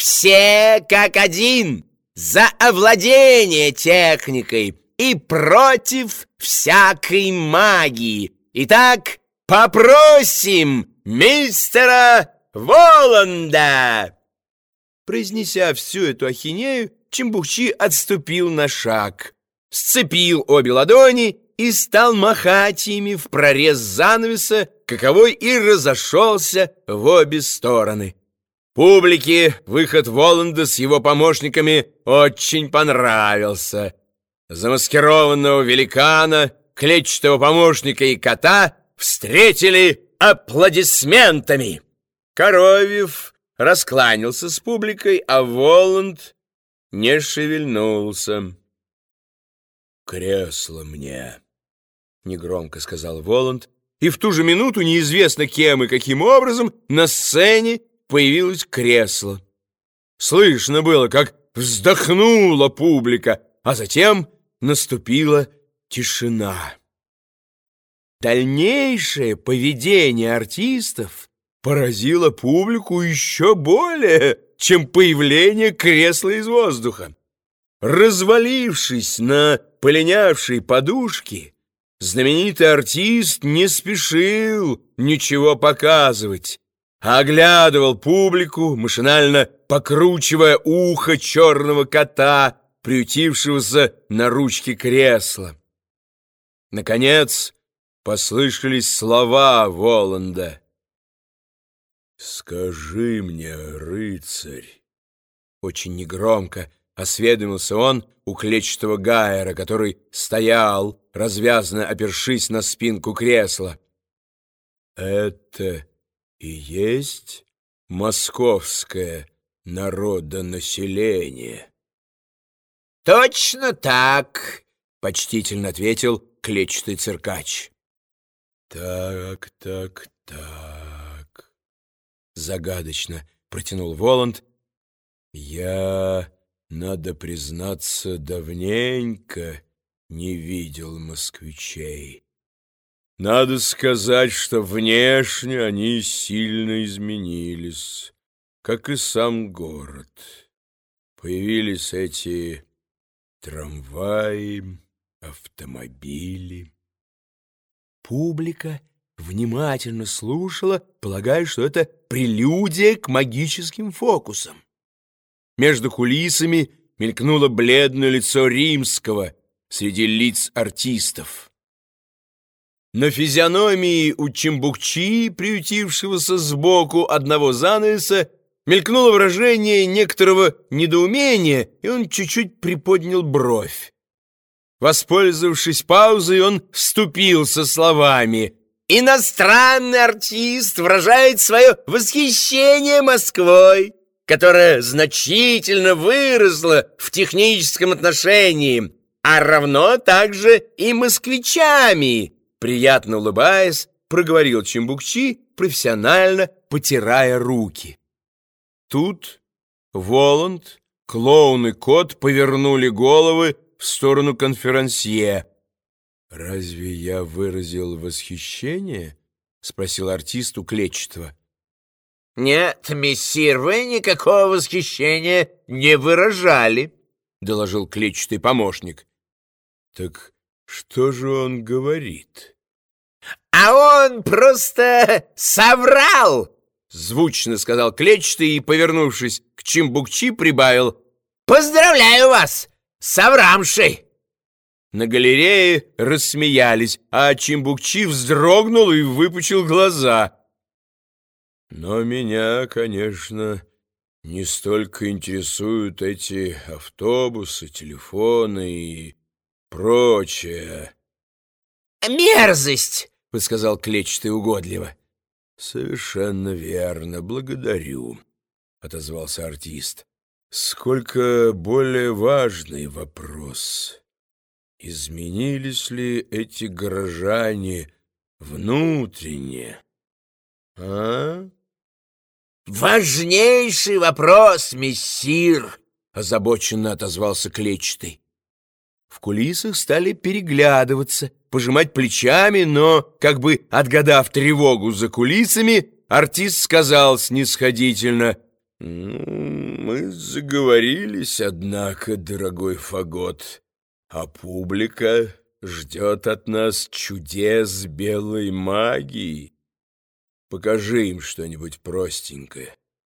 все как один за овладение техникой и против всякой магии. Итак, попросим мистера Воланда!» Произнеся всю эту ахинею, Чембухчи отступил на шаг, сцепил обе ладони и стал махать ими в прорез занавеса, каковой и разошелся в обе стороны. Публике выход Воланда с его помощниками очень понравился. Замаскированного великана, клетчатого помощника и кота встретили аплодисментами. Коровьев раскланялся с публикой, а Воланд не шевельнулся. «Кресло мне!» — негромко сказал Воланд, и в ту же минуту, неизвестно кем и каким образом, на сцене появилось кресло. Слышно было, как вздохнула публика, а затем наступила тишина. Дальнейшее поведение артистов поразило публику еще более, чем появление кресла из воздуха. Развалившись на полинявшей подушке, знаменитый артист не спешил ничего показывать, оглядывал публику, машинально покручивая ухо черного кота, приютившегося на ручке кресла. Наконец послышались слова Воланда. «Скажи мне, рыцарь!» Очень негромко осведомился он у клетчатого гайера, который стоял, развязно опершись на спинку кресла. «Это и есть московское народонаселение?» «Точно так!» — почтительно ответил клетчатый циркач. «Так, так, так...» — загадочно протянул Воланд. «Я, надо признаться, давненько не видел москвичей. Надо сказать, что внешне они сильно изменились, как и сам город. Появились эти трамваи, автомобили. Публика внимательно слушала, полагая, что это прелюдия к магическим фокусам. Между кулисами мелькнуло бледное лицо римского среди лиц артистов. На физиономии у Чимбукчи, приютившегося сбоку одного занавеса, мелькнуло выражение некоторого недоумения, и он чуть-чуть приподнял бровь. Воспользовавшись паузой, он вступил со словами «Иностранный артист выражает свое восхищение Москвой, которая значительно выросла в техническом отношении, а равно также и москвичами». Приятно улыбаясь, проговорил Чембукчи, профессионально потирая руки. Тут Воланд, клоун и кот повернули головы в сторону конферансье. «Разве я выразил восхищение?» — спросил артист у Клетчатого. «Нет, мессир, вы никакого восхищения не выражали», — доложил клетчатый помощник. «Так что же он говорит?» «А он просто соврал!» — звучно сказал клетчатый и, повернувшись к Чимбукчи, прибавил. «Поздравляю вас! Саврамши!» На галерее рассмеялись, а Чимбукчи вздрогнул и выпучил глаза. «Но меня, конечно, не столько интересуют эти автобусы, телефоны и прочее». «Мерзость!» — подсказал клетчатый угодливо. «Совершенно верно, благодарю», — отозвался артист. Сколько более важный вопрос. Изменились ли эти горожане внутренне? А? Важнейший вопрос, мессир, озабоченно отозвался клетчатый. В кулисах стали переглядываться, пожимать плечами, но, как бы отгадав тревогу за кулисами, артист сказал снисходительно — Ну, мы заговорились, однако, дорогой Фагот, а публика ждет от нас чудес белой магии. Покажи им что-нибудь простенькое.